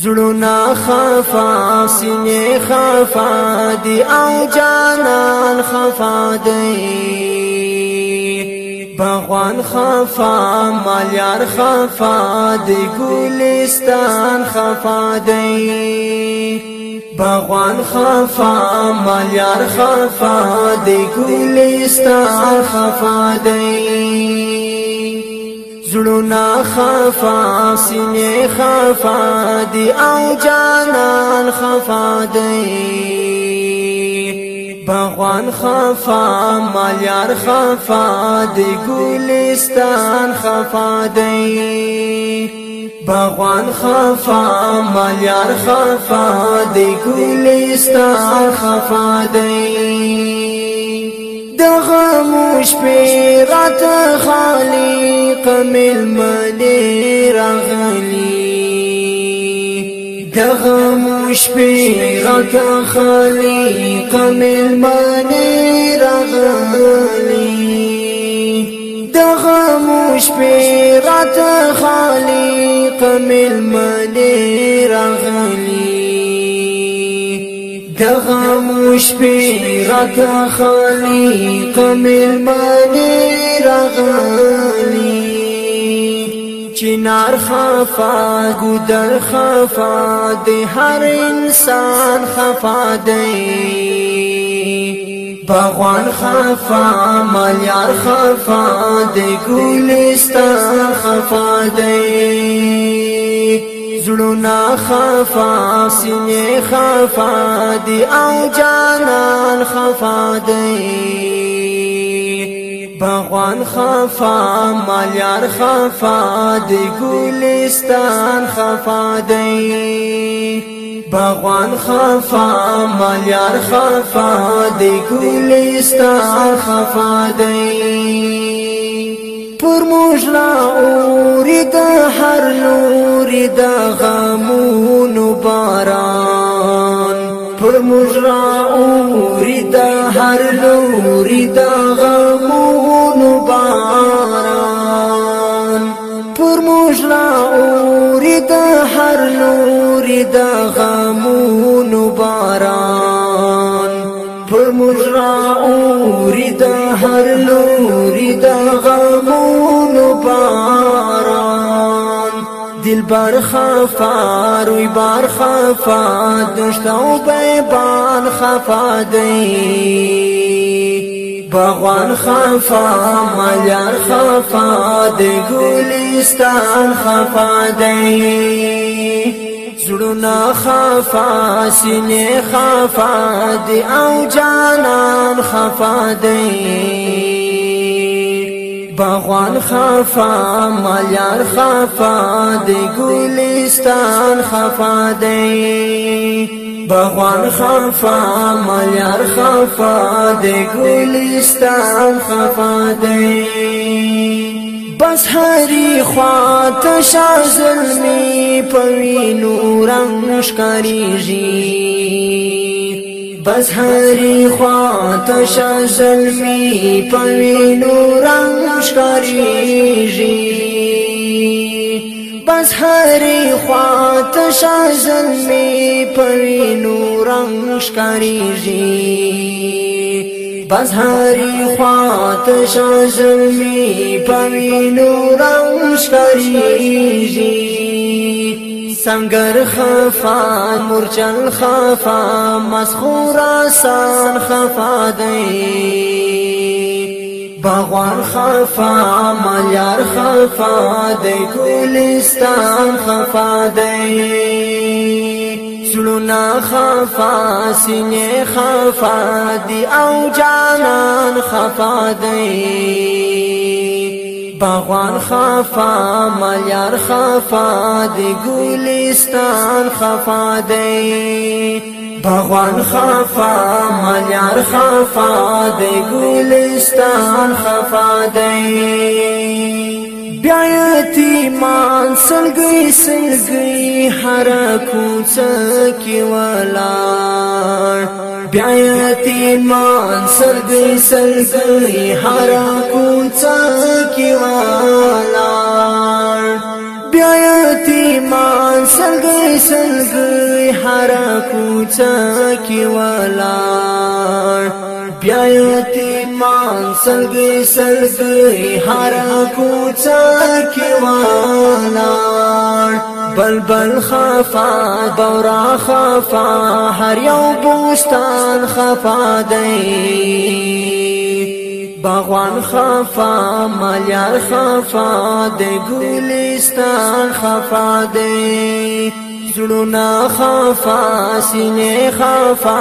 زړونا خفا سینې خفا دی او جانان خفا دی باغوان خفا مالیار خفا دی ګلستان خفا دی باغوان خفا مالیار خفا دی ګلستان خفا دی زړونا خفا سینې خفا دی او جانان خفا دی بغوان خفا مالیار خفا دی ګلستان خفا دی بغوان خفا مالیار خفا دی ګلستان خفا دی دغه شپې رات خالق ملمنې راغلي دغه شپې رات خالق ملمنې راغلي دغه شپې رات خالق ملمنې راغلي دغه موش په راته خالي قمر باندې راغلي چنار خفا ګدر خفا د هر انسان خفا دی باغوان خفا مالیار خفا د ګلستان خفا دی زړونا خفا سینې خفا دی او جانان خفا دی باغوان خفا مالیار خفا دی ګلستان خفا دی باغوان خفا مالیار خفا دی ګلستان خفا دی پر موجلا اوری د هر نور د غمونو باران پر مجرا اوری د هر لوري د غمونو باران پر مجرا اوری د هر لوري د غمونو باران پر مجرا اوری د هر لوري د غمونو باران بار خفا روی بار خفا دشتاو بیبان خفا دی باغوان خفا مالیار خفا دی گلستان خفا دی زړونا خفا سینې خفا دی او جانان خفا دی بغوان خفا ملیار خفا دی گلستان خفا دی بغوان خفا ملیار خفا دی گلستان خفا دی بس هری خوات شا ظلمی پوینو رنگ شکریجی بس هری خوات شا زلمی پوینو رنگ شکاریږي بس هری خوات شا زلمی پوینو رنگ شکاریږي بس هری خوات شا زلمی پوینو رنگ شکاریږي سنگر خفا مرچل خفا مسخور آسان خفا دی باغوان خفا ملیار خفا دی گلستان خفا دی سلونا خفا سینه خفا دی او جانان خفا دی پاغوان خفا ملیار خفا دی گلستان خفا دی باغوان خفا ملیار خفا دی گلستان خفا دی بیا مان سلګي سلګي هر کوڅه کې والا بیا مان سلګي سلګي هر کوڅه کې والا بیا مان سلګي سلګي هر کوڅه کې والا بیا یتیمان سلګي سلګي هر کوڅه کې وانان بلبل خفا دورا خفا هر یو بوستان خفا دی باغوان خفا مالیار خفا دی گلستان خفا دی زړونا خفا سینې خفا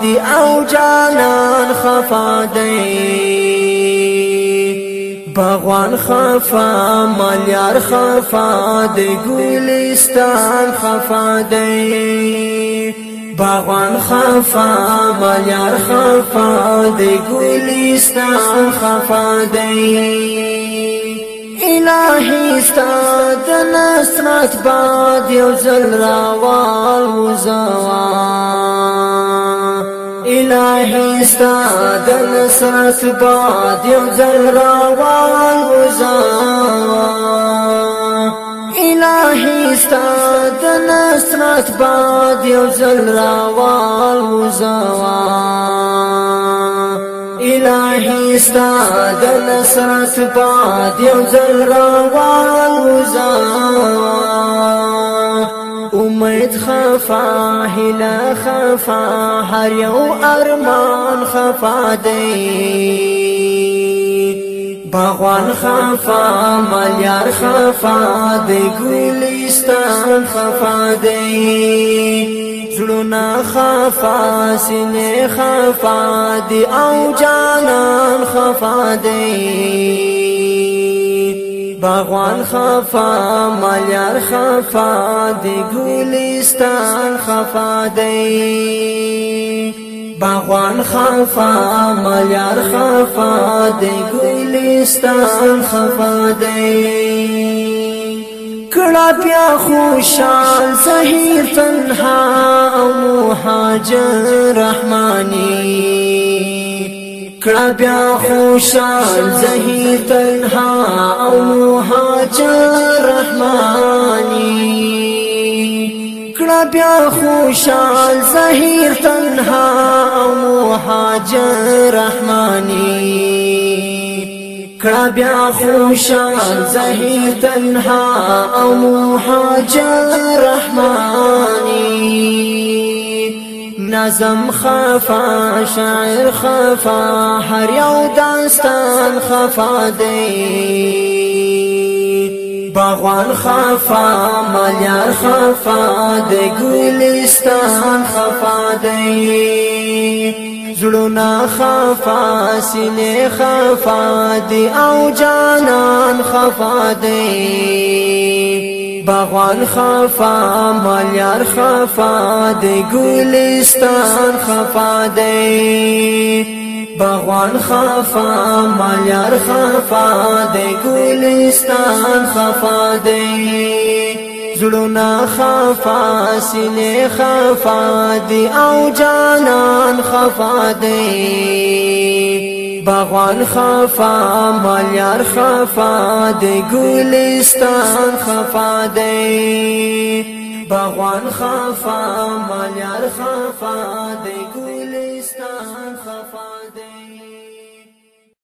دی او جانان خفا دی باغوان خفا مالیار خفا دی ګلستان خفا دی باغوان خفا مالیار خفا دی ګلستان خفا دی الهی ستا د نصرت باد یو زل را وزوا الهی ستا د نصرت باد یو زل را وزوا الهی ستا د نصرت باد یو زل را وزوا الهی ستا د نصرت باد یو زل روان وزا امید خفا هلا خفا هر یو ارمان خفا دی باغوان خفا ملیار خفا دی گلستان خفا دی زړونه خفا سینې خفا دی او جانان خفا دی باغوان خفا مالیار خفا دی ګلستان خفا دی باغوان خفا مالیار خفا دی ګلستان خفا دی کڑا پیا خوشان صحیح تنہا او مهاجر رحمانی کڑا پیا خوشان صحیح تنہا او مهاجر رحمانی کڑا پیا خوشان صحیح تنہا او مهاجر رحمانی کړه بیا خوشال زهیر تنها او مهاجر رحمانی نظم خفا شاعر خفا هر یو داستان خفا دی باغوان خفا مالیار خفا دی گلستان خفا دی زړونا خفا سینې خفا دی او جانان خفا دی باغوان خفا مالیار خفا دی ګلستان خفا دی باغوان خفا مالیار خفا دی ګلستان خفا دی زړونا خفا سینې خفا دی او جانان خفا دی باغوان خفا مالیار خفا دی ګلستان خفا دی باغوان خفا مالیار خفا دی